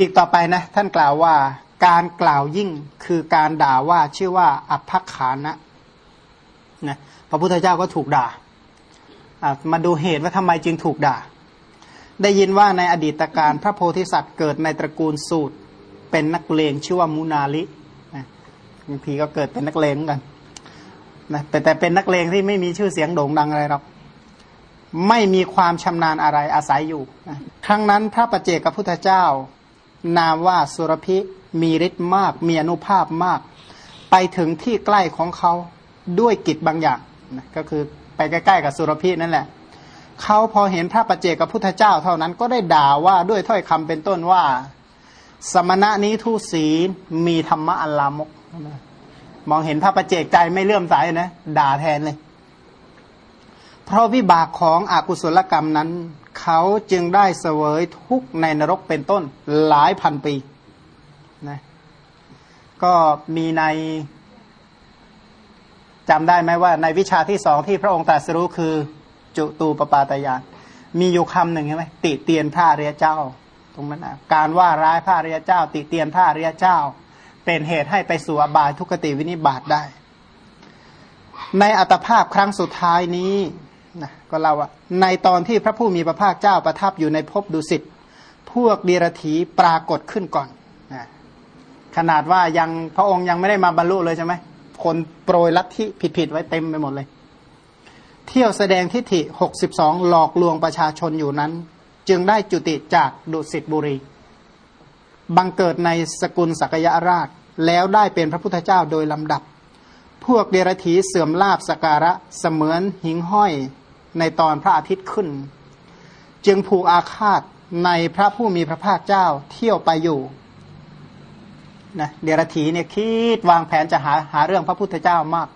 อีกต่อไปนะ ท่านกล่าวว่าการกล่าวยิ่งคือการด่าว่าชื่อว่าอัภัขานะนะพระพุทธเจ้าก็ถูกด่ามาดูเหตุว่าทำไมจึงถูกด่า ได้ยินว่าในอดีตการพระโพธิสัตว์เกิดในตระกูลสูตร เป็นนักเลงชื่อว่ามุนาลินะบางทีก็เกิดเป็นนักเลงกันนะแต่แต่เป็นนักเลงที่ไม่มีชื่อเสียงโด่งดังอะไรหรอกไม่มีความชำนาญอะไรอาศัยอยู่ ครั้งนั้นพระประเจกับพุทธเจ้า นามว่าสุรพิมีฤทธิ์มาก มีอนุภาพมาก ไปถึงที่ใกล้ของเขาด้วยกิจบางอย่างนะก็คือไปใกล้ๆกับสุรพินั่นแหละเขาพอเห็นพระประเจกับพุทธเจ้าเท่านั้นก็ได้ด่าว่าด้วยถ้อยคำเป็นต้นว่า สมณะนี้ทุศีมีธรรมะอัลลามก มองเห็นพระประเจกใจไม่เลื่อมใสนะ ด่าแทนเลย เพราะวิบากของอกุศลกรรมนั้น เขาจึงได้เสวยทุกในนรกเป็นต้นหลายพันปีนะก็มีในจำได้ไหมว่า ในวิชาที่สองที่พระองค์ตรัสรู้คือ จุตูปปาตยานมีอยู่คำหนึ่งใช่ไหมติเตียนพระเรียเจ้า ตรงนั้นนะการว่าร้ายพระเรียเจ้า ติเตียนพระเรียเจ้า เป็นเหตุให้ไปสู่อบายทุกติวินิบาตได้ ในอัตภาพครั้งสุดท้ายนี้ นะก็เล่าว่าในตอนที่พระผู้มีพระภาคเจ้าประทับอยู่ในภพดุสิตพวกเดรถีปรากฏขึ้นก่อนนะขนาดว่ายังพระองค์ยังไม่ได้มาบรรลุเลยใช่ไหมคนโปรยลัทธิผิดๆไว้เต็มไปหมดเลย เที่ยวแสดงทิฏฐิหกสิบสองหลอกลวงประชาชนอยู่นั้น จึงได้จุติจากดุสิตบุรี บังเกิดในสกุลสักยราช แล้วได้เป็นพระพุทธเจ้าโดยลำดับ พวกเดรธีเสื่อมลาบสการะเสมือนหิงห้อย ในตอนพระอาทิตย์ขึ้น จึงผูกอาฆาตในพระผู้มีพระภาคเจ้าเที่ยวไปอยู่นะเดรธีเนี่ยคิดวางแผนจะหาหาเรื่องพระพุทธเจ้ามาก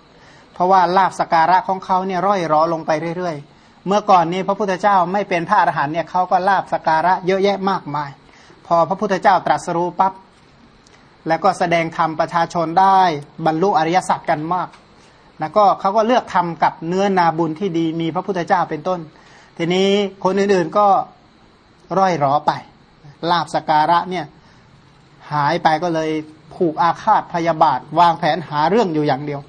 เพราะว่าลาบสการะของเขาเนี่ยร่อยรอลงไปเรื่อย ๆ เมื่อก่อนนี้พระพุทธเจ้าไม่เป็นพระอรหันเนี่ยเขาก็ลาบสการะเยอะแยะมากมาย พอพระพุทธเจ้าตรัสรู้ปั๊บแล้วก็แสดงธรรมประชาชนได้บรรลุอริยสัจกันมาก แล้วก็เขาก็เลือกทำกับเนื้อนาบุญที่ดีมีพระพุทธเจ้าเป็นต้น ทีนี้คนอื่นๆก็ร่อยรอไปลาบสการะเนี่ยหายไปก็เลยผูกอาฆาตพยาบาท วางแผนหาเรื่องอยู่อย่างเดียว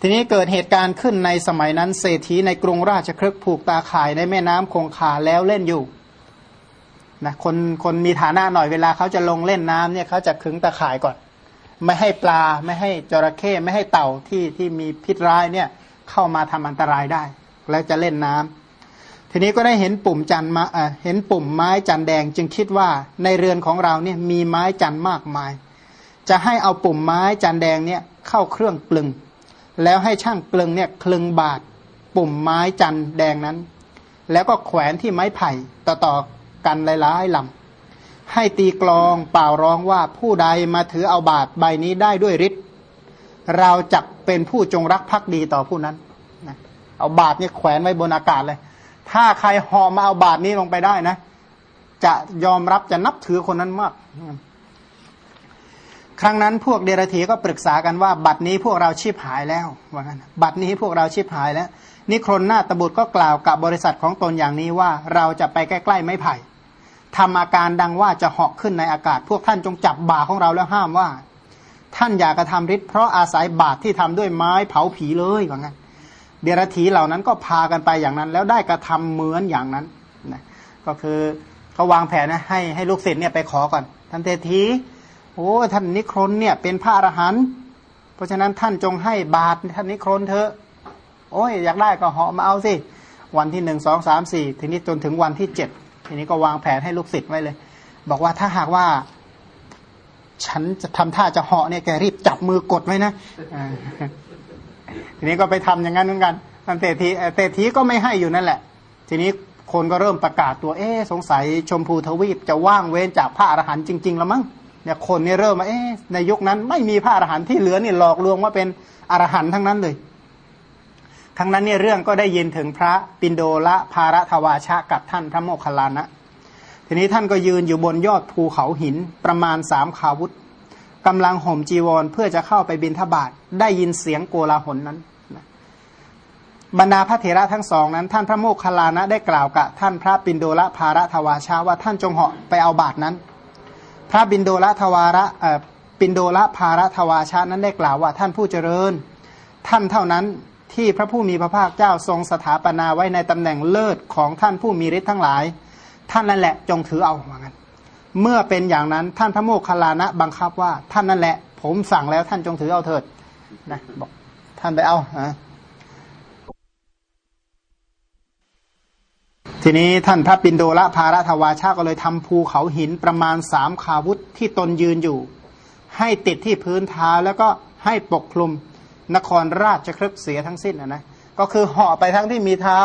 ทีนี้เกิดเหตุการณ์ขึ้นในสมัยนั้นเศรษฐีในกรุงราชครึกผูกตาข่ายในแม่น้ำคงคาแล้วเล่นอยู่นะคนคนมีฐานะหน่อยเวลาเขาจะลงเล่นน้ำเนี่ยเขาจะขึงตาข่ายก่อน ไม่ให้ปลาไม่ให้จระเข้ไม่ให้เต่าที่ที่มีพิษร้ายเนี่ยเข้ามาทำอันตรายได้ แล้วจะเล่นน้ำทีนี้ก็ได้เห็นปุ่มจันมาเห็นปุ่มไม้จันแดงจึงคิดว่าในเรือนของเราเนี่ยมีไม้จันมากมาย จะให้เอาปุ่มไม้จันแดงเนี่ยเข้าเครื่องกลึง แล้วให้ช่างกลึงเนี่ยคลึงบาดปุ่มไม้จันแดงนั้น แล้วก็แขวนที่ไม้ไผ่ต่อๆกันหลายๆลำ ให้ตีกลองเป่าร้องว่าผู้ใดมาถือเอาบาดใบนี้ได้ด้วยฤทธิ์เราจะเป็นผู้จงรักภักดีต่อผู้นั้นเอาบาดนี่แขวนไว้บนอากาศเลย ถ้าใครหอมาเอาบาทนี้ลงไปได้นะ จะยอมรับจะนับถือคนนั้นมากครั้งนั้นพวกเดรธีก็ปรึกษากันว่าบัตรนี้พวกเราชีพหายแล้วว่างั้นบัตรนี้พวกเราชีพหายแล้วนิครนหน้าตบุตรก็กล่าวกับบริษัทของตนอย่างนี้ว่าเราจะไปใกล้ ๆ ไม้ไผ่ ทำอาการดังว่าจะเหาะขึ้นในอากาศ พวกท่านจงจับบ่าของเราแล้วห้ามว่า ท่านอย่ากระทำฤทธิ์เพราะอาศัยบาตรที่ทำด้วยไม้เผาผีเลยว่างั้น เดรธีเหล่านั้นก็พากันไปอย่างนั้น แล้วได้กระทำเหมือนอย่างนั้นนะก็คือเขาวางแผนนะให้ให้ลูกศิษย์เนี่ยไปขอก่อนท่านเทธีโอ้ท่านนิครนเนี่ยเป็นพระอรหันต์เพราะฉะนั้นท่านจงให้บาตรท่านนิครนเถอะโอ้ยอยากได้ก็เหาะมาเอาสิวันที่หนึ่งสองสามสี่ทีนี้จนถึงวันที่เจ็ด ทีนี้ก็วางแผนให้ลูกศิษย์ไว้เลย บอกว่าถ้าหากว่า ฉันจะทำท่าจะเหาะเนี่ยแกรีบจับมือกดไว้นะทีนี้ก็ไปทำอย่างนั้นเหมือนกันท่านเตทีเตทีก็ไม่ให้อยู่นั่นแหละ ทีนี้คนก็เริ่มประกาศตัวเอ๊สงสัยชมพูทวีปจะว่างเว้นจากพระอรหันต์จริง ๆ แล้วมั้งเนี่ยคนนี่เริ่มมาเอ๊ในยุคนั้น ไม่มีพระอรหันต์ที่เหลือนี่หลอกลวงว่าเป็นอรหันต์ทั้งนั้นเลย ทั้งนั้นเนี่ยเรื่องก็ได้ยินถึงพระปินโดละภารทวาชะกับท่านพระโมคคัลลานะ ทีนี้ท่านก็ยืนอยู่บนยอดภูเขาหินประมาณสามขาวุธกำลังห่มจีวรเพื่อจะเข้าไปบินทบาทได้ยินเสียงโกลาหลนั้นบรรดาพระเถระทั้งสองนั้น ท่านพระโมคคัลลานะได้กล่าวกับท่านพระปินโดละภารทวาชาว่าท่านจงเหาะไปเอาบาทนั้น พระบินโดละทวาระปินโดละภารทวาชานั้นได้กล่าวว่าท่านผู้เจริญ ท่านเท่านั้น ที่พระผู้มีพระภาคเจ้าทรงสถาปนาไว้ในตำแหน่งเลิศของท่านผู้มีฤทธิ์ทั้งหลาย ท่านนั่นแหละจงถือเอาเหมือนกันเมื่อเป็นอย่างนั้นท่านพระโมคคัลลานะบังคับว่าท่านนั่นแหละ ผมสั่งแล้วท่านจงถือเอาเถิดนะบอกท่านไปเอาอะทีนี้ท่านพระปินโดละภารัทวาชาก็เลยทำภูเขาหินประมาณสามขาวุธที่ตนยืนอยู่ ให้ติดที่พื้นเท้าแล้วก็ให้ปกคลุม นครราชครึกเสียทั้งสิ้นนะนะก็คือเหาะไปทั้งที่มีเท้า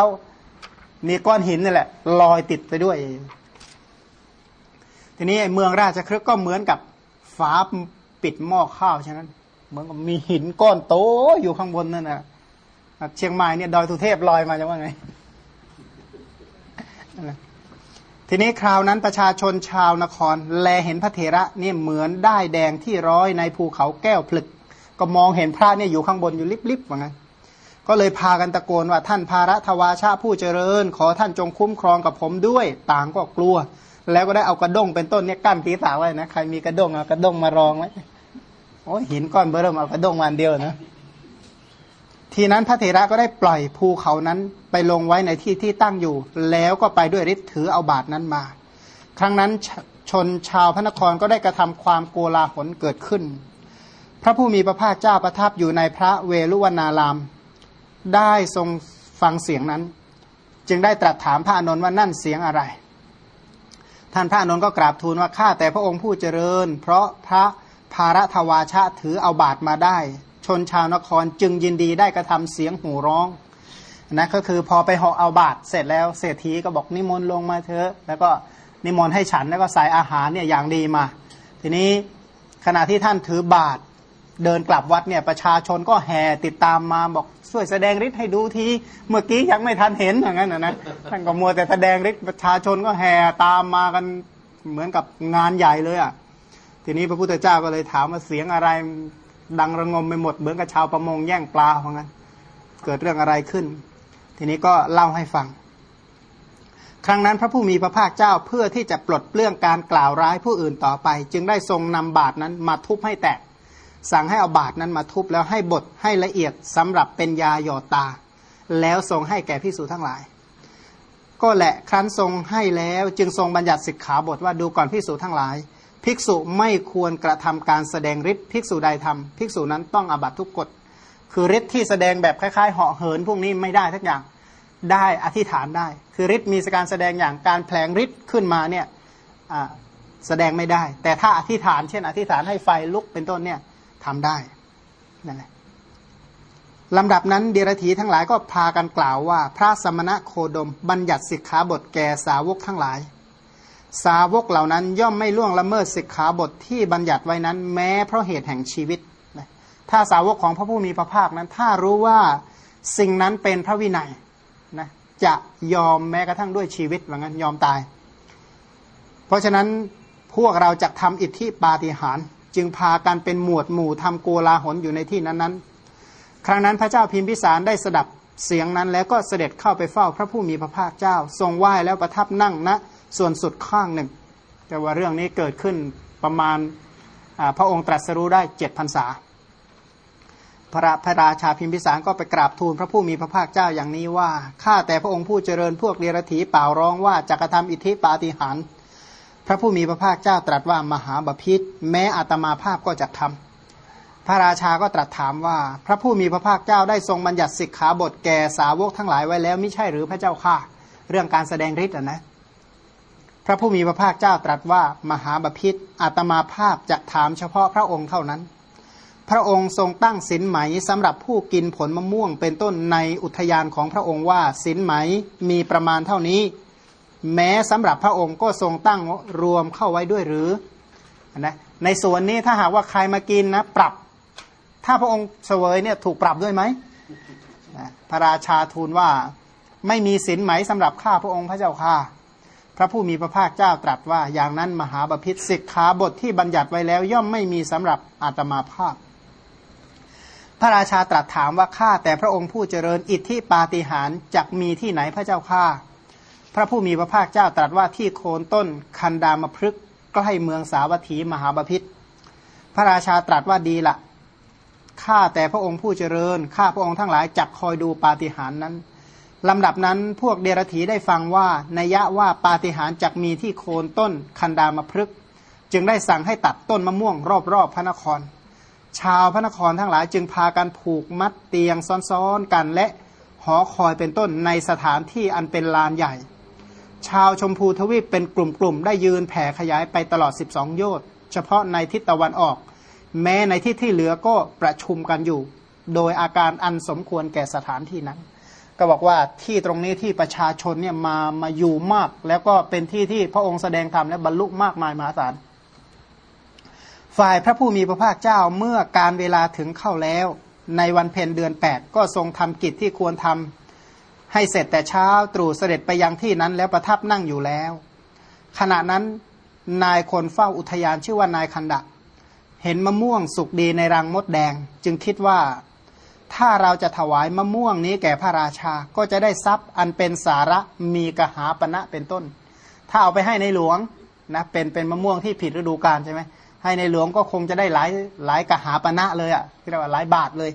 มีก้อนหินนี่แหละลอยติดไปด้วย ทีนี้เมืองราชครึกก็เหมือนกับฝาปิดหม้อข้าวฉะนั้น เหมือนกับมีหินก้อนโตอยู่ข้างบนนั่นนะเชียงใหม่เนี่ยดอยสุเทพลอยมาจะว่าไงทีนี้คราวนั้นประชาชนชาวนคร แลเห็นพระเถระเนี่ยเหมือนได้แดงที่ร้อยในภูเขาแก้วผลึก ก็มองเห็นพระเนี่ยอยู่ข้างบนอยู่ลิบๆว่างั้นก็เลยพากันตะโกนว่าท่านภาระทวาชาผู้เจริญ ขอท่านจงคุ้มครองกับผมด้วย ต่างก็กลัว แล้วก็ได้เอากระด้งเป็นต้นเนี่ยกั้นปีศาไว้นะใครมีกระด้งเอากระด้งมารองไว้โอ้หินก้อนเบอร์เริ่มเอากระด้งวันเดียวนะทีนั้นพระเถระก็ได้ปล่อยภูเขานั้นไปลงไว้ในที่ที่ตั้งอยู่ แล้วก็ไปด้วยฤทธิ์ถือเอาบาทนั้นมา ครั้งนั้นชนชาวพระนครก็ได้กระทำความโกลาหลเกิดขึ้น พระผู้มีพระภาคเจ้าประทับอยู่ในพระเวลุวนาราม ได้ทรงฟังเสียงนั้น จึงได้ตรัสถามพระอนุนว่านั่นเสียงอะไร ท่านพระอนุนก็กราบทูลว่าข้าแต่พระองค์ผู้เจริญ เพราะพระภารทวาชะถือเอาบาทมาได้ ชนชาวนครจึงยินดีได้กระทำเสียงหูร้องนะก็คือพอไปหาะเอาบาตรเสร็จแล้วเศรษฐีก็บอกนิมนต์ลงมาเถอะ แล้วก็นิมนต์ให้ฉันแล้วก็ใส่อาหารเนี่ยอย่างดีมา ทีนี้ขณะที่ท่านถือบาตร เดินกลับวัดเนี่ยประชาชนก็แห่ติดตามมาบอกช่วยแสดงฤทธิ์ให้ดูทีเมื่อกี้ยังไม่ทันเห็นอย่างนั้นนะท่านก็มัวแต่แสดงฤทธิ์ประชาชนก็แห่ตามมากันเหมือนกับงานใหญ่เลยอะทีนี้พระพุทธเจ้าก็เลยถามว่าเสียงอะไรดังระงมไปหมดเหมือนกับชาวประมงแย่งปลาเพราะงั้น เกิดเรื่องอะไรขึ้น ทีนี้ก็เล่าให้ฟัง ครั้งนั้นพระผู้มีพระภาคเจ้าเพื่อที่จะปลดเปลื้องการกล่าวร้ายผู้อื่นต่อไป จึงได้ทรงนำบาทนั้นมาทุบให้แตก สั่งให้เอาบาทนั้นมาทุบแล้วให้บดให้ละเอียดสำหรับเป็นยาหยอดตา แล้วทรงให้แก่พิสูจทั้งหลาย ก็แหละครั้นทรงให้แล้วจึงทรงบัญญัติสิกขาบทว่าดูก่อนพิสูจทั้งหลาย ภิกษุไม่ควรกระทำการแสดงฤทธิ์ภิกษุใดทำภิกษุนั้นต้องอบัตทุกกฎคือฤทธิ์ที่แสดงแบบคล้ายๆเหาะเหินพวกนี้ไม่ได้ทักอย่างได้อธิษฐานได้ คือฤทธิ์มีการแสดงอย่างการแผลงฤทธิ์ขึ้นมาเนี่ยแสดงไม่ได้ แต่ถ้าอธิษฐานเช่น อธิษฐานให้ไฟลุกเป็นต้นเนี่ย ทำได้นั่นแหละลำดับนั้นเดรธีทั้งหลายก็พากันกล่าวว่า พระสมณะโคดมบัญญัติสิกขาบทแก่สาวกทั้งหลาย สาวกเหล่านั้นย่อมไม่ล่วงละเมิดสิกขาบทที่บัญญัติไว้นั้น แม้เพราะเหตุแห่งชีวิต ถ้าสาวกของพระผู้มีพระภาคนั้น ถ้ารู้ว่าสิ่งนั้นเป็นพระวินัยนะจะยอมแม้กระทั่งด้วยชีวิตว่างั้นยอมตาย เพราะฉะนั้นพวกเราจะทำอิทธิปาฏิหาริย์ จึงพากันเป็นหมวดหมู่ทำโกลาหลอยู่ในที่นั้นๆ ครั้งนั้นพระเจ้าพิมพิสารได้สดับเสียงนั้นแล้วก็เสด็จเข้าไปเฝ้าพระผู้มีพระภาคเจ้า ทรงไหว้แล้วประทับนั่งณนะส่วนสุดข้างหนึ่ง แต่ว่าเรื่องนี้เกิดขึ้นประมาณพระองค์ตรัสรู้ได้เจ็ดพรรษา พระพระราชาพิมพิสารก็ไปกราบทูลพระผู้มีพระภาคเจ้าอย่างนี้ว่าข้าแต่พระองค์ผู้เจริญพวกเดรถีเป่าร้องว่าจะกระทำอิทธิปาฏิหาร พระผู้มีพระภาคเจ้าตรัสว่ามหาบพิษแม้อัตมาภาพก็จะทำพระราชาก็ตรัสถามว่า พระผู้มีพระภาคเจ้าได้ทรงบัญญัติสิกขาบทแก่สาวกทั้งหลายไว้แล้วไม่ใช่หรือพระเจ้าข้าเรื่องการแสดงฤทธิ์นะพระผู้มีพระภาคเจ้าตรัสว่ามหาบพิษอาตมาภาพจะถามเฉพาะพระองค์เท่านั้น พระองค์ทรงตั้งสินไหมสำหรับผู้กินผลมะม่วง เป็นต้นในอุทยานของพระองค์ว่าสินไหมมีประมาณเท่านี้ แม้สำหรับพระองค์ก็ทรงตั้งรวมเข้าไว้ด้วยหรือนะในส่วนนี้ถ้าหากว่าใครมากินนะปรับ ถ้าพระองค์เสวยเนี่ยถูกปรับด้วยไหมพระราชาทูลว่าไม่มีสินไหมสำหรับข้าพระองค์พระเจ้าข้าพระผู้มีพระภาคเจ้าตรัสว่าอย่างนั้นมหาบพิษสิกขาบทที่บัญญัติไว้แล้ว ย่อมไม่มีสำหรับอาตมาภาพ พระราชาตรัสถามว่าข้าแต่พระองค์ผู้เจริญอิทธิปาฏิหารจักมีที่ไหนพระเจ้าข้า พระผู้มีพระภาคเจ้าตรัสว่าที่โคนต้นคันดามพฤกใกล้เมืองสาวัตถีมหาบพิษพระราชาตรัสว่าดีละข้าแต่พระองค์ผู้เจริญข้าพระองค์ทั้งหลายจักคอยดูปาฏิหาริย์นั้นลำดับนั้นพวกเดรธีได้ฟังว่านัยยะว่าปาฏิหาริย์จักมีที่โคนต้นคันดามพฤกษ์จึงได้สั่งให้ตัดต้นมะม่วงรอบๆพระนคร ชาวพระนครทั้งหลายจึงพากันผูกมัดเตียงซ้อนๆกันและหอคอยเป็นต้นในสถานที่อันเป็นลานใหญ่ ชาวชมพูทวีปเป็นกลุ่มๆ ได้ยืนแผ่ขยายไปตลอด 12 โยชน์เฉพาะในทิศตะวันออก แม้ในที่ที่เหลือก็ประชุมกันอยู่ โดยอาการอันสมควรแก่สถานที่นั้น ก็บอกว่าที่ตรงนี้ที่ประชาชนเนี่ยมามาอยู่มาก แล้วก็เป็นที่ที่พระองค์แสดงธรรมและบรรลุมากมายมหาศาลฝ่ายพระผู้มีพระภาคเจ้าเมื่อการเวลาถึงเข้าแล้ว ในวันเพ็ญเดือน 8 ก็ทรงทำกิจที่ควรทำ ให้เสร็จแต่เช้าตรู่เสด็จไปยังที่นั้นแล้วประทับนั่งอยู่แล้ว ขณะนั้นนายคนเฝ้าอุทยานชื่อว่านายคันดะ เห็นมะม่วงสุกดีในรังมดแดง จึงคิดว่าถ้าเราจะถวายมะม่วงนี้แก่พระราชาก็จะได้ทรัพย์อันเป็นสาระมีกหาปณะเป็นต้น ถ้าเอาไปให้ในหลวงนะเป็นเป็นมะม่วงที่ผิดฤดูกาลใช่ไหมให้ในหลวงก็คงจะได้หลายหลายกหาปณะเลยอะ่ะที่เรียกว่าหลายบาทเลย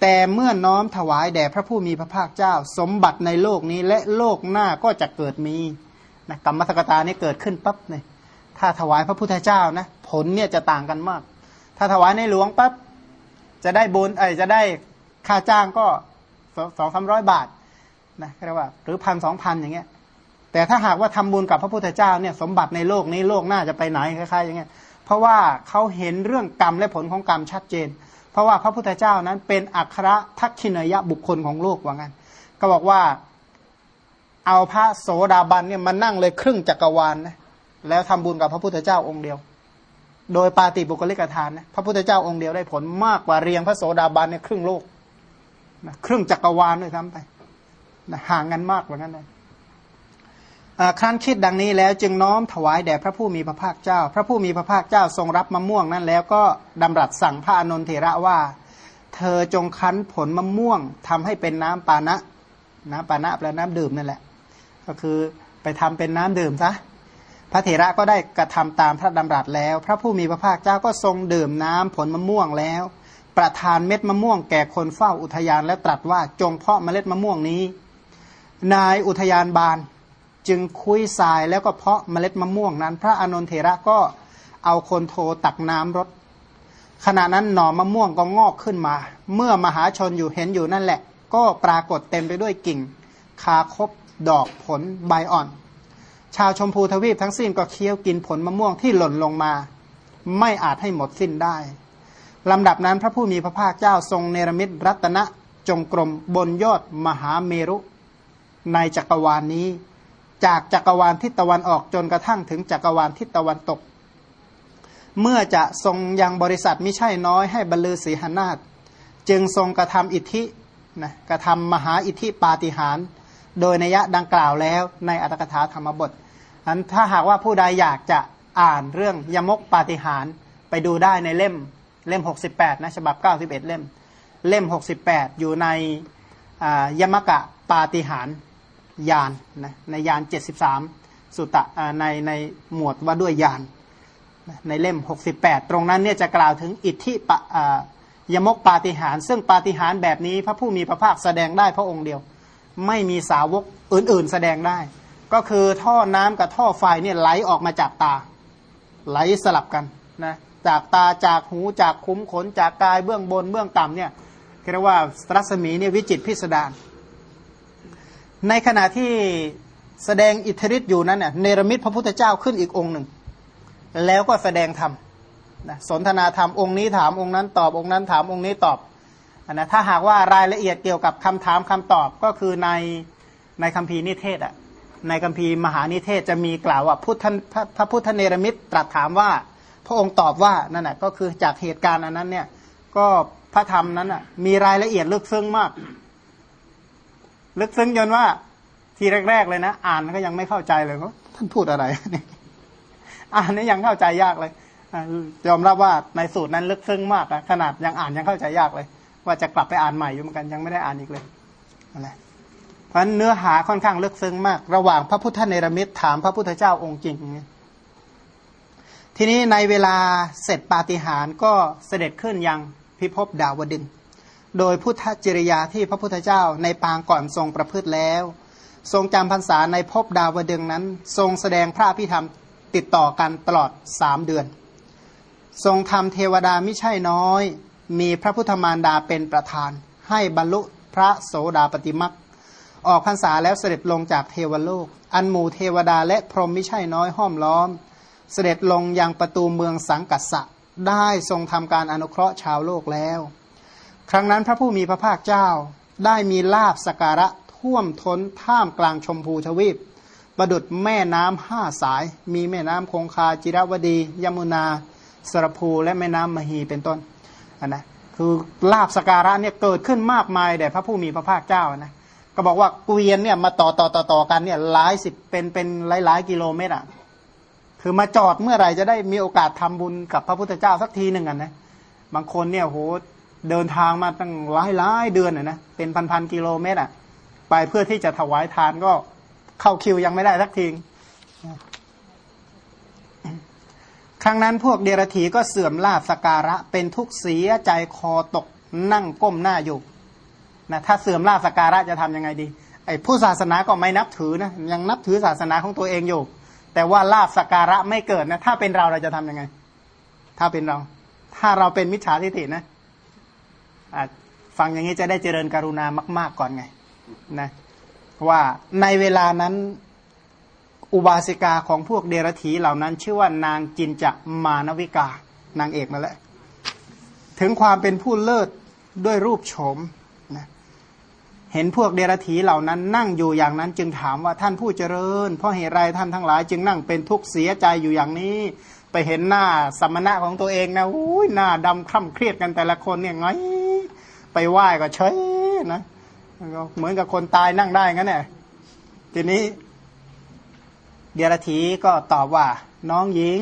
แต่เมื่อน้อมถวายแด่พระผู้มีพระภาคเจ้า สมบัติในโลกนี้และโลกหน้าก็จะเกิดมีนะกรรมสกตานี่เกิดขึ้นปั๊บเนี่ยถ้าถวายพระพุทธเจ้านะผลเนี่ยจะต่างกันมาก ถ้าถวายในหลวงปั๊บจะได้บุญเอ้จะได้ค่าจ้างก็สองสามร้อยบาทนะเรียกว่า หรือพันสองพันอย่างเงี้ย แต่ถ้าหากว่าทำบุญกับพระพุทธเจ้าเนี่ยสมบัติในโลกนี้โลกหน้าจะไปไหนคล้ายๆอย่างเงี้ยเพราะว่าเขาเห็นเรื่องกรรมและผลของกรรมชัดเจน ราะว่าพระพุทธเจ้านั้นเป็นอัครทักขินยะบุคคลของโลกว่างั้น ก็บอกว่าเอาพระโสดาบันเนี่ยมานั่งเลยครึ่งจักรวาลนะแล้วทำบุญกับพระพุทธเจ้าองค์เดียว โดยปาติบุคลิกทานนะพระพุทธเจ้าองค์เดียวได้ผลมากกว่าเรียงพระโสดาบันเนี่ยครึ่งโลกนะครึ่งจักรวาลเลยทำไปนะห่างกันมากกว่านั้นเลย ครั้นคิดดังนี้แล้วจึงน้อมถวายแด่พระผู้มีพระภาคเจ้า พระผู้มีพระภาคเจ้าทรงรับมะม่วงนั้นแล้วก็ดำรัสสั่งพระอนุนเถระว่า เธอจงคั้นผลมะม่วงทำให้เป็นน้ำปานะ น้ำปานะแปลน้ำดื่มนั่นแหละ ก็คือไปทำเป็นน้ำดื่มซะพระเถระก็ได้กระทำตามพระดำรัสแล้ว พระผู้มีพระภาคเจ้าก็ทรงดื่มน้ำผลมะม่วงแล้ว ประทานเม็ดมะม่วงแก่คนเฝ้าอุทยานและตรัสว่าจงเพาะเมล็ดมะม่วงนี้ นายอุทยานบาน จึงคุยทรายแล้วก็เพาะเมล็ดมะม่วงนั้น พระอนุนเถระก็เอาคนโทตักน้ำรดขณะนั้นหน่อมะม่วงก็งอกขึ้นมา เมื่อมหาชนอยู่เห็นอยู่นั่นแหละ ก็ปรากฏเต็มไปด้วยกิ่ง คาคบดอกผลใบอ่อน ชาวชมพูทวีปทั้งสิ้นก็เคี้ยวกินผลมะม่วงที่หล่นลงมา ไม่อาจให้หมดสิ้นได้ลำดับนั้นพระผู้มีพระภาคเจ้าทรงเนรมิตรัตนะจงกรมบนยอดมหาเมรุ ในจักรวาลนนี้ จากจักรวาลทิศตะวันออกจนกระทั่งถึงจักรวาลทิศตะวันตก เมื่อจะทรงยังบริษัทไม่ใช่น้อยให้บรรลือศีหนาฏจึงทรงกระทำอิทธินะกระทำมหาอิทธิปาฏิหาร โดยนัยะดังกล่าวแล้วในอัตถกถาธรรมบทอันถ้าหากว่าผู้ใดอยากจะอ่านเรื่องยมกปาฏิหารไปดูได้ในเล่มเล่ม 68นะฉบับ 91 เล่ม เล่ม 68 อยู่ในยมกะปาฏิหาร ยานนะในยาน73สุตะในในหมวดว่าด้วยยานในเล่ม 68 ตรงนั้นเนี่ยจะกล่าวถึงอิทธิปะยมกปาฏิหารซึ่งปาฏิหารแบบนี้พระผู้มีพระภาคแสดงได้พระองค์เดียว ไม่มีสาวกอื่นๆแสดงได้ ก็คือท่อน้ำกับท่อไฟเนี่ยไหลออกมาจากตา ไหลสลับกันนะจากตาจากหูจากคุ้มขนจากกายเบื้องบนเบื้องต่ำเนี่ยเรียกว่ารัศมีเนี่ยวิจิตพิสดาร ในขณะที่แสดงอิทธิฤทธิ์อยู่นั้นเนี่ยเนรมิตพระพุทธเจ้าขึ้นอีกองค์หนึ่ง แล้วก็แสดงธรรมนะสนทนาธรรมองค์นี้ถามองค์นั้นตอบองค์นั้นถามองค์นี้ตอบอนนะถ้าหากว่ารายละเอียดเกี่ยวกับคำถามคำตอบก็คือในในคัมภีร์นิเทศอะในคัมภีร์มหานิเทศจะมีกล่าวว่าพุทธพระพุทธเนรมิตตรัสถามว่า พระองค์ตอบว่านั่นแหะก็คือจากเหตุการณ์อันนั้นเนี่ยก็พระธรรมนั้นอะมีรายละเอียดลึกซึ้งมาก ลึกซึ้งจนว่าทีแรก ๆ เลยนะ อ่านก็ยังไม่เข้าใจเลยว่าท่านพูดอะไรอ่านนี่ยังเข้าใจยากเลยยอมรับว่าในสูตรนั้นลึกซึ้งมากขนาดยังอ่านยังเข้าใจยากเลย ว่าจะกลับไปอ่านใหม่อยู่เหมือนกันยังไม่ได้อ่านอีกเลยอะไรเพราะเนื้อหาค่อนข้างลึกซึ้งมาก ระหว่างพระพุทธเนรมิตถามพระพุทธเจ้าองค์จริง ทีนี้ในเวลาเสร็จปาฏิหาริย์ก็เสด็จขึ้นยังพิภพดาวดึง โดยพุทธจริยาที่พระพุทธเจ้าในปางก่อนทรงประพฤติแล้ว ทรงจำพรรษาในภพดาวดึงนั้น ทรงแสดงพระพิธรรมติดต่อกันตลอดสามเดือน ทรงทำเทวดาไม่ใช่น้อย มีพระพุทธมารดาเป็นประธาน ให้บรรลุพระโสดาปติมักออกพรรษาแล้วเสด็จลงจากเทวโลก อันหมู่เทวดาและพรหมไม่ใช่น้อยห้อมล้อม เสด็จลงยังประตูเมืองสังกัสสะได้ทรงทำการอนุเคราะห์ชาวโลกแล้ว ครั้งนั้นพระผู้มีพระภาคเจ้า ได้มีลาบสการะท่วมท้นท่ามกลางชมพูทวีปประดุดแม่น้ำห้าสาย มีแม่น้ำคงคาจิรวดี ยมุนาสระภูและแม่น้ำมหีเป็นต้นนนะคือลาบสการะเนี่ยเกิดขึ้นมากมายแด่พระผู้มีพระภาคเจ้านะก็บอกว่าเกวียนเนี่ยมาต่อต่อต่อต่อกันเนี่ยหลายสิบเป็นเป็นหลายหลายกิโลเมตรอะคือมาจอดเมื่อไหร่จะได้มีโอกาสทำบุญกับพระพุทธเจ้าสักทีหนึ่งกันนะบางคนเนี่ยโห เดินทางมาตั้งหลายหลายเดือนอะนะ เป็นพันพันกิโลเมตรอะ ไปเพื่อที่จะถวายทานก็เข้าคิวยังไม่ได้สักทีครั้งนั้นพวกเดรธีก็เสื่อมลาบสการะ เป็นทุกข์เสียใจคอตกนั่งก้มหน้าอยู่นะถ้าเสื่อมลาบสการะจะทํำยังไงดี ไอ้ผู้ศาสนาก็ไม่นับถือนะยังนับถือศาสนาของตัวเองอยู่ แต่ว่าลาบสการะไม่เกิดนะถ้าเป็นเราเราจะทํำยังไง ถ้าเป็นเรา ถ้าเราเป็นมิจฉาทิฏฐินะ ฟังอย่างนี้จะได้เจริญกรุณามาก ๆก่อนไงนะว่าในเวลานั้นอุบาสิกาของพวกเดรธีเหล่านั้น ชื่อว่านางจินจะมานวิกา นางเอกนั่นแหละถึงความเป็นผู้เลิศด้วยรูปโฉมนะเห็นพวกเดรธีเหล่านั้น นั่งอยู่อย่างนั้นจึงถามว่าท่านผู้เจริญ เพราะเหตุไรท่านทั้งหลายจึงนั่งเป็นทุกข์เสียใจอยู่อย่างนี้ ไปเห็นหน้าสมณะของตัวเองนะอุ้ยหน้าดำคล่ำเครียดกันแต่ละคนเนี่ยไง ไปไหว้ก็เฉยนะเหมือนกับคนตายนั่งได้งั้นแหละทีนี้เดียรถีก็ตอบว่า น้องหญิง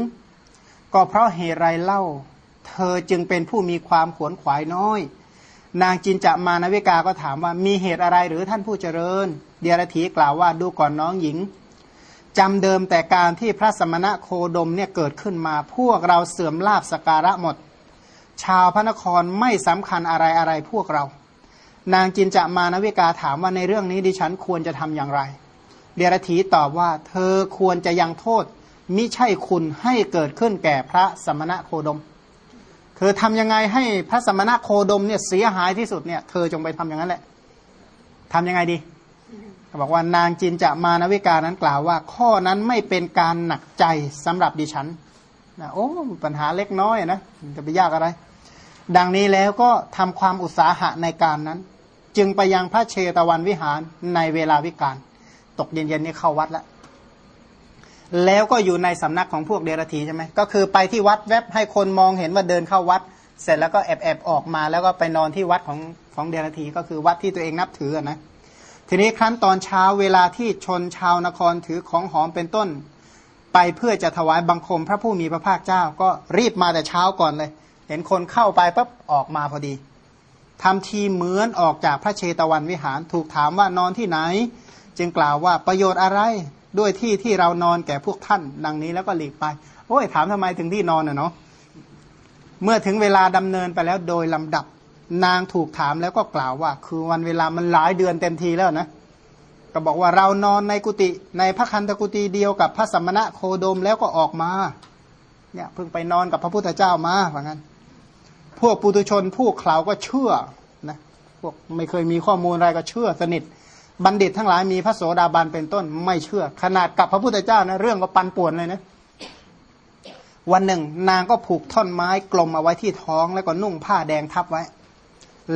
ก็เพราะเหตุไรเล่า เธอจึงเป็นผู้มีความขวนขวายน้อย นางจินจะมานวิกาก็ถามว่ามีเหตุอะไรหรือท่านผู้เจริญ เดียรถีกล่าวว่าดูก่อนน้องหญิงจำเดิมแต่การที่พระสมณะโคดมเนี่ยเกิดขึ้นมาพวกเราเสื่อมลาบสการะหมด ชาวพระนครไม่สำคัญอะไรอะไรพวกเรา นางจินจะมานวิกาถามว่าในเรื่องนี้ดิฉันควรจะทำอย่างไร เดรธีตอบว่า เธอควรจะยังโทษมิใช่คุณให้เกิดขึ้นแก่พระสมณะโคดม เธอทำยังไงให้พระสมณะโคดมเนี่ยเสียหายที่สุดเนี่ยเธอจงไปทำอย่างนั้นแหละทำยังไงดีบอกว่านางจินจะมานวิกานั้นกล่าวว่า ข้อนั้นไม่เป็นการหนักใจสำหรับดิฉันนะโอ้ปัญหาเล็กน้อยนะจะไปยากอะไร ดังนี้แล้วก็ทำความอุตสาหะในการนั้น จึงไปยังพระเชตวันวิหารในเวลาวิกาลตกเย็นๆนี่เข้าวัดแล้วแล้วก็อยู่ในสำนักของพวกเดรธีใช่ไหมก็คือไปที่วัดแวบให้คนมองเห็นว่าเดินเข้าวัด เสร็จแล้วก็แอบแอบออกมา แล้วก็ไปนอนที่วัดของของเดรธีก็คือวัดที่ตัวเองนับถือนะทีนี้ครั้นตอนเช้าเวลาที่ชนชาวนครถือของหอมเป็นต้น ไปเพื่อจะถวายบังคมพระผู้มีพระภาคเจ้า ก็รีบมาแต่เช้าก่อนเลย เห็นคนเข้าไปปั๊บออกมาพอดีทำทีเหมือนออกจากพระเชตวันวิหาร ถูกถามว่านอนที่ไหน จึงกล่าวว่าประโยชน์อะไรด้วยที่ที่เรานอนแก่พวกท่าน ดังนี้แล้วก็หลีกไป โอ้ยถามทำไมถึงที่นอนอะเนาะเมื่อถึงเวลาดำเนินไปแล้วโดยลำดับนางถูกถามแล้วก็กล่าวว่า คือวันเวลามันหลายเดือนเต็มทีแล้วนะก็บอกว่าเรานอนในกุฏิในพระคันตกุฏิเดียวกับพระสัมมณะโคดมแล้วก็ออกมาเนี่ยเพิ่งไปนอนกับพระพุทธเจ้ามาว่างั้น พวกปุถุชนผู้เขาก็เชื่อนะพวกไม่เคยมีข้อมูลอะไรก็เชื่อสนิท บัณฑิตทั้งหลายมีพระโสดาบันเป็นต้นไม่เชื่อ ขนาดกับพระพุทธเจ้านะเรื่องก็ปันป่วนเลยนะวันหนึ่ง นางก็ผูกท่อนไม้กลมเอาไว้ที่ท้องแล้วก็นุ่งผ้าแดงทับไว้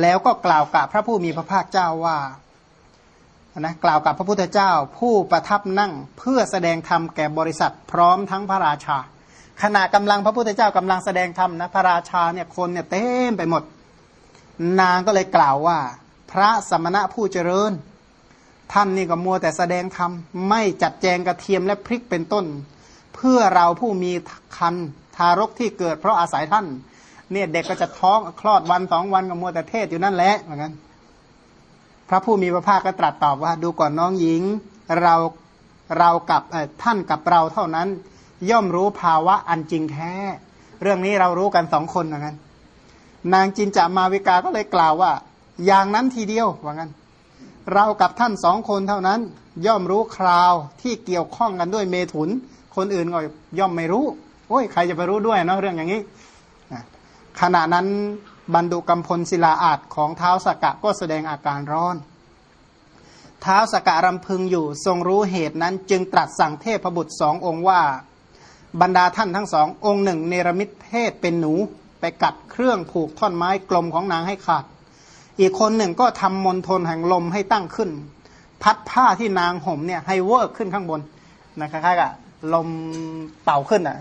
แล้วก็กล่าวกับพระผู้มีพระภาคเจ้าว่านะกล่าวกับพระพุทธเจ้า ผู้ประทับนั่งเพื่อแสดงธรรมแก่บริษัทพร้อมทั้งพระราชา ขณะกำลังพระพุทธเจ้ากำลังแสดงธรรมนะพระราชาเนี่ยคนเนี่ยเต็มไปหมด นางก็เลยกล่าวว่า พระสมณะผู้เจริญ ท่านนี่ก็มัวแต่แสดงธรรมไม่จัดแจงกระเทียมและพริกเป็นต้น เพื่อเราผู้มีคันทารกที่เกิดเพราะอาศัยท่าน เนี่ยเด็กก็จะท้องคลอดวันสองวันก็มัวแต่เทศอยู่นั่นแหละเหมือนกันพระผู้มีพระภาคก็ตรัสตอบว่าดูก่อนน้องหญิงเราเรากับท่านกับเราเท่านั้น ย่อมรู้ภาวะอันจริงแท้ เรื่องนี้เรารู้กันสองคนเหมือนกันนางจินจามาวิกาก็เลยกล่าวว่า อย่างนั้นทีเดียวว่างั้น เรากับท่านสองคนเท่านั้น ย่อมรู้คราวที่เกี่ยวข้องกันด้วยเมถุน คนอื่นก็ย่อมไม่รู้ โอ้ยใครจะไปรู้ด้วยเนาะเรื่องอย่างนี้ขณะนั้นบรรดุกำพลศิลาอาจของเท้าสกกะก็แสดงอาการร้อนเท้าสกการำพึงอยู่ทรงรู้เหตุนั้นจึงตรัสสั่งเทพบุตรสององค์ว่า บรรดาท่านทั้งสอง องค์หนึ่ง เนรมิตเพศเป็นหนู ไปกัดเครื่องผูกท่อนไม้กลมของนางให้ขาด อีกคนหนึ่งก็ทำมนทนแห่งลมให้ตั้งขึ้น พัดผ้าที่นางห่มเนี่ยให้เวิร์กขึ้นข้างบนนะคล้ายๆกับลมเป่าขึ้นอะ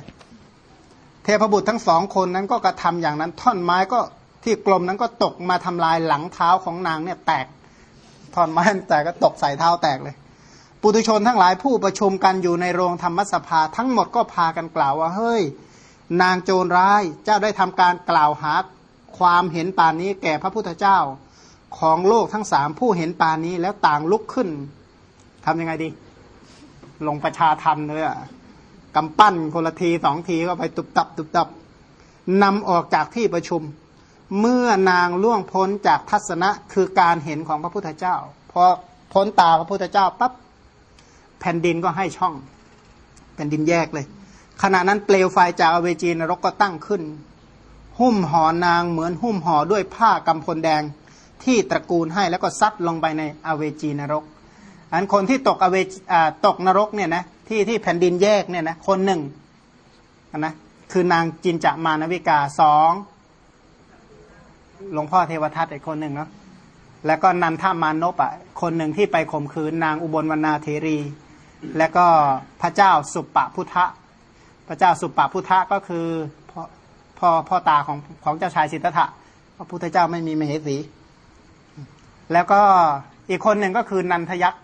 เทพบุตรทั้งสองคนนั้นก็กระทำอย่างนั้นท่อนไม้ก็ที่กลมนั้นก็ตกมาทำลายหลังเท้าของนางเนี่ยแตกท่อนไม้แต่ก็ตกใส่เท้าแตกเลย ปุถุชนทั้งหลายผู้ประชุมกันอยู่ในโรงธรรมสภาทั้งหมดก็พากันกล่าวว่าเฮ้ย นางโจรร้ายเจ้าได้ทำการกล่าวหาความเห็นปานนี้แก่พระพุทธเจ้าของโลกทั้งสามผู้เห็นปานนี้แล้วต่างลุกขึ้น ทํำยังไงดี ลงประชาทันเลยอะกำปั้นคนละทีสองทีก็ไปตุบตับตุบตับนำออกจากที่ประชุม เมื่อนางล่วงพ้นจากทัศนะคือการเห็นของพระพุทธเจ้าพอพ้นตาพระพุทธเจ้าปั๊บ แผ่นดินก็ให้ช่อง แผ่นดินแยกเลย ขณะนั้นเปลวไฟจากอเวจีนรกก็ตั้งขึ้น หุ้มห่อนางเหมือนหุ้มห่อด้วยผ้ากำพลแดงที่ตระกูลให้แล้วก็ซัดลงไปในอเวจีนรก อันคนที่ตกอเวตกนรกเนี่ยนะที่ที่แผ่นดินแยกเนี่ยนะคนหนึ่งนะคือนางจินจามานวิกาสองหลวงพ่อเทวทัตอีกคนหนึ่งเนาะแล้วก็นันทามานพอะคนหนึ่งที่ไปข่มขืนนางอุบลวรรณาเทรี แล้วก็พระเจ้าสุปปพุทธะ พระเจ้าสุปปพุทธะก็คือพ่อพ่อพ่อตาของของเจ้าชายสิทธัตถะพระพุทธเจ้าไม่มีมเหสี แล้วก็อีกคนหนึ่งก็คือนันทยักษ์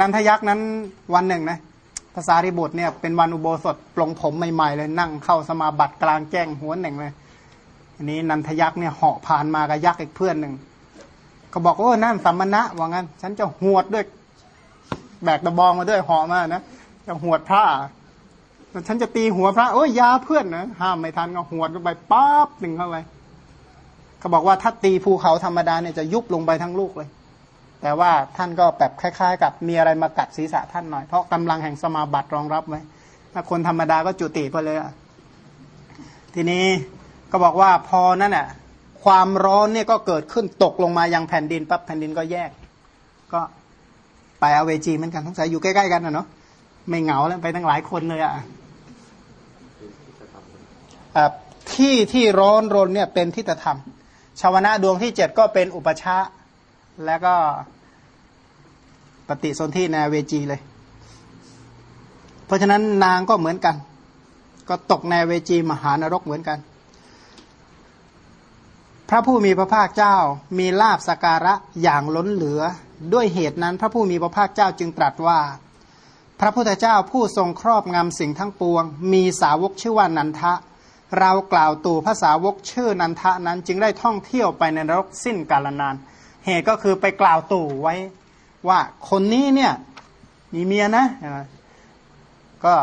นันทยักษ์นั้นวันหนึ่งนะภาษาริบุตรเนี่ยเป็นวันอุโบสถปลงผมใหม่ๆเลยนั่งเข้าสมาบัติกลางแจ้งหัวหนึ่งเลยอันนี้นันทยักษ์เนี่ยเหาะผ่านมากับยักษ์อีกเพื่อนหนึ่งก็บอกโอ้นั่นสัมมณะว่างั้น ฉันจะหวดด้วย แบกตะบองมาด้วยหาะมานะจะหวดพระฉันจะตีหัวพระโอ้ยยาเพื่อนนะห้ามไม่ทันก็หวดลงไปปั๊บหนึ่งเข้าไปเขาบอกว่าถ้าตีภูเขาธรรมดาเนี่ยจะยุบลงไปทั้งลูกเลย แต่ว่าท่านก็แบบคล้าย ๆ กับมีอะไรมากัดศีรษะท่านหน่อยเพราะกำลังแห่งสมาบัติรองรับไว้ถ้าคนธรรมดาก็จุติไปเลยอะทีนี้ก็บอกว่าพอนั่นน่ะความร้อนเนี่ยก็เกิดขึ้นตกลงมายังแผ่นดินปั๊บแผ่นดินก็แยก ก็ ไปเอาเวจีเหมือนกันทั้งสายอยู่ใกล้ๆกันนะเนาะไม่เหงาแล้วไปทั้งหลายคนเลยอะที่ที่ร้อนรนเนี่ยเป็นทิฏฐธรรม ชาวนะดวงที่เจ็ดก็เป็นอุปชาแล้วก็ปฏิสนธิในเวจีเลย เพราะฉะนั้นนางก็เหมือนกัน ก็ตกในเวจีมหานรกเหมือนกัน พระผู้มีพระภาคเจ้ามีลาบสการะอย่างล้นเหลือ ด้วยเหตุนั้นพระผู้มีพระภาคเจ้าจึงตรัสว่า พระพุทธเจ้าผู้ทรงครอบงำสิ่งทั้งปวง มีสาวกชื่อว่านันทะ เรากล่าวตู่ภาษาวกชื่อนันทะนั้นจึงได้ท่องเที่ยวไปในนรกสิ้นกาลนาน เหตุก็คือไปกล่าวตู่ไว้ว่าคนนี้เนี่ยมีเมียนะก็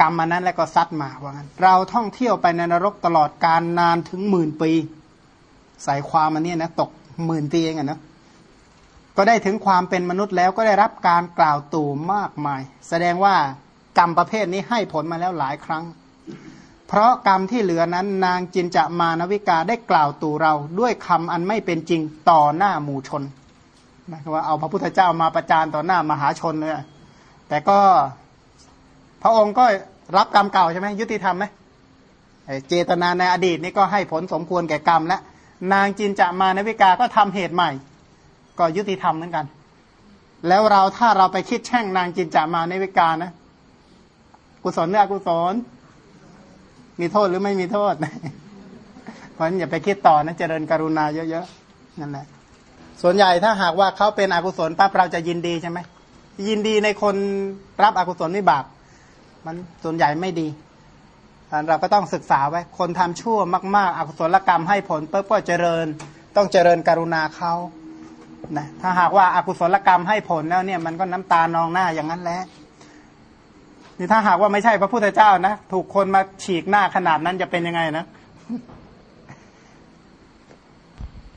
กรรมมันนั้นแล้วก็ซัดมาว่างั้น เราท่องเที่ยวไปในนรกตลอดการนานถึงหมื่นปี ใส่ความมันเนี่ยนะตกหมื่นปีเองอะนะก็ได้ถึงความเป็นมนุษย์แล้วก็ได้รับการกล่าวตู่มากมาย แสดงว่ากรรมประเภทนี้ให้ผลมาแล้วหลายครั้ง เพราะกรรมที่เหลือนั้นนางจินจะมานวิกาได้กล่าวตู่เราด้วยคำอันไม่เป็นจริงต่อหน้าหมู่ชนนะว่าเอาพระพุทธเจ้ามาประจานต่อหน้ามหาชนเลยแต่ก็พระองค์ก็รับกรรมเก่าใช่ไหมยุติธรรมไหมเจตนาในอดีตนี่ก็ให้ผลสมควรแก่กรรมและ นางจินจะมานวิกาก็ทำเหตุใหม่ ก็ยุติธรรมเหมือนกัน แล้วเราถ้าเราไปคิดแช่งนางจินจะมานวิกานะ กุศลหรืออกุศล มีโทษหรือไม่มีโทษ เพราะฉะนั้นอย่าไปคิดต่อนะเจริญกรุณาเยอะๆนั่นแหละส่วนใหญ่ถ้าหากว่าเขาเป็นอกุศลปั๊บเราจะยินดีใช่ไหมยินดีในคนรับอกุศลวิบาก มันส่วนใหญ่ไม่ดี เราก็ต้องศึกษาไว้ คนทำชั่วมาก ๆอกุศลกรรมให้ผลปุ๊บก็เจริญ ต้องเจริญกรุณาเขานะถ้าหากว่าอากุศลกรรมให้ผลแล้วเนี่ยมันก็น้ำตานองหน้าอย่างนั้นแหละนี่ถ้าหากว่าไม่ใช่พระพุทธเจ้านะถูกคนมาฉีกหน้าขนาดนั้นจะเป็นยังไงนะ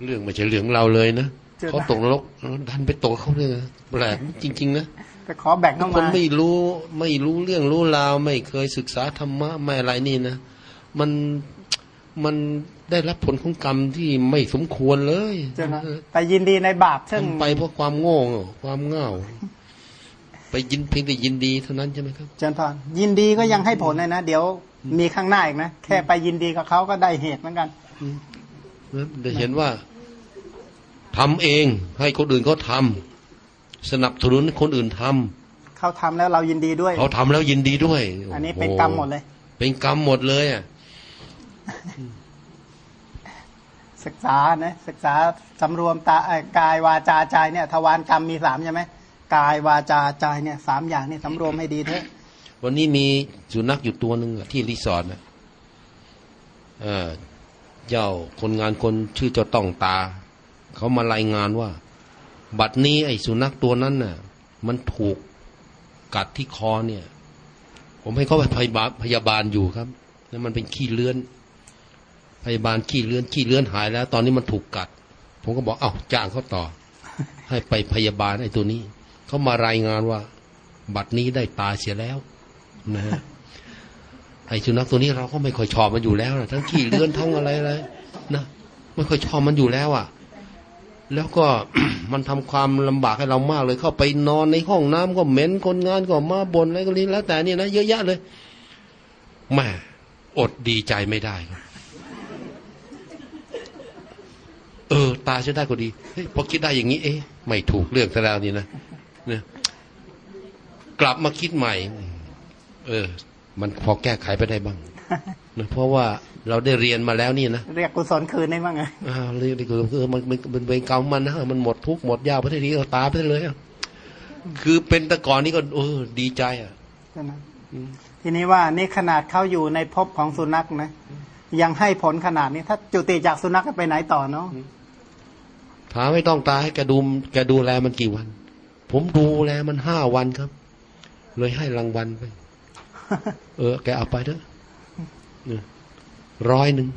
เรื่องไม่ใช่เรื่องเราเลยนะ เจอเขาตกนรกดันไปตกเขาเลยนะแปลกจริง ๆ นะไปขอแบ่งเข้าคนมาไม่รู้ไม่รู้เรื่องรู้ราว ไม่เคยศึกษาธรรมะไม่อะไรนี่นะมันมันได้รับผลของกรรมที่ไม่สมควรเลยเจ้านะไปยินดีในบาปซึ่งทำไปเพราะความโง่ความเง่าไปยินเพียงแต่ยินดีเท่านั้นใช่ไหมครับเจนพรยินดีก็ยังให้ผลเลยนะ เดี๋ยวมีข้างหน้าอีกนะ แค่ไปยินดีกับเขาก็ได้เหตุเหมือนกันนะได้เห็นว่า ทำเอง ให้คนอื่นเขาทำสนับสนุนให้คนอื่นทำเขาทำแล้วเรายินดีด้วย เขาทำแล้วยินดีด้วย อันนี้เป็นโโกรรมหมดเลย เป็นกรรมหมดเลยอะศึกษานะศึกษาสำรวมตาเอ่อกายวาจาใจเนี่ยทวารกรรมมีสามใช่ไหมกายวาจาใจเนี่ยสามอย่างนี่สำรวมให้ดีเถอะวันนี้มีสุนัขอยู่ตัวหนึ่งอะที่รีสอร์ทนะเออเจ้าคนงานคนชื่อเจ้าต้องตา เขามารายงานว่า บัดนี้ไอ้สุนัขตัวนั้นน่ะ มันถูกกัดที่คอเนี่ย ผมให้เขาไปพยาบาลอยู่ครับ แล้วมันเป็นขี้เลื่อน พยาบาลขี้เลื่อนขี้เลื่อนหายแล้ว ตอนนี้มันถูกกัด ผมก็บอกเอ้าจ้างเขาต่อ ให้ไปพยาบาลไอ้ตัวนี้เขามารายงานว่า บัดนี้ได้ตายเสียแล้ว นะฮะไอ้สุนัขตัวนี้เราก็ไม่ค่อยชอบมันอยู่แล้วนะทั้งขี้เลื่อนทั้งอะไรอะไรนะไม่ค่อยชอบมันอยู่แล้วอะ แล้วก็มันทำความลำบากให้เรามากเลย เข้าไปนอนในห้องน้ำก็เหม็นคนงานก็มาบ่นอะไรก็นี้แล้วแต่เนี่ยนะเยอะแยะเลยแม่อดดีใจไม่ได้ครับเออ ตาฉันได้ก็ดีเฮ้ยพอคิดได้อย่างนี้ เอ๊ะไม่ถูกเรื่องซะแล้วนี่นะเนี่ยกลับมาคิดใหม่ เออ มันพอแก้ไขไปได้บ้างนะเพราะว่า เราได้เรียนมาแล้วนี่นะเรียกกุศลคืนได้บ้างไงอ่าเรียนคือคือมันมันมันเป็นกรรมมันนะมันหมดทุกข์หมดยากไปทีนี้เอาตาไปเลยอะคือเป็นแตะกอนนี่ก็เออดีใจอะใช่ไหมอืมทีนี้ว่านี่ขนาดเขาอยู่ในภพของสุนัขนะยังให้ผลขนาดนี้ ถ้าจุติจากสุนัขไปไหนต่อเนาะถามไม่ต้องตาให้แกดูแกดูแลมันกี่วัน ผมดูแลมันห้าวันครับ เลยให้รางวัลไป เออ แกเอาไปเถอะเนี่ย ร้อยหนึ่ง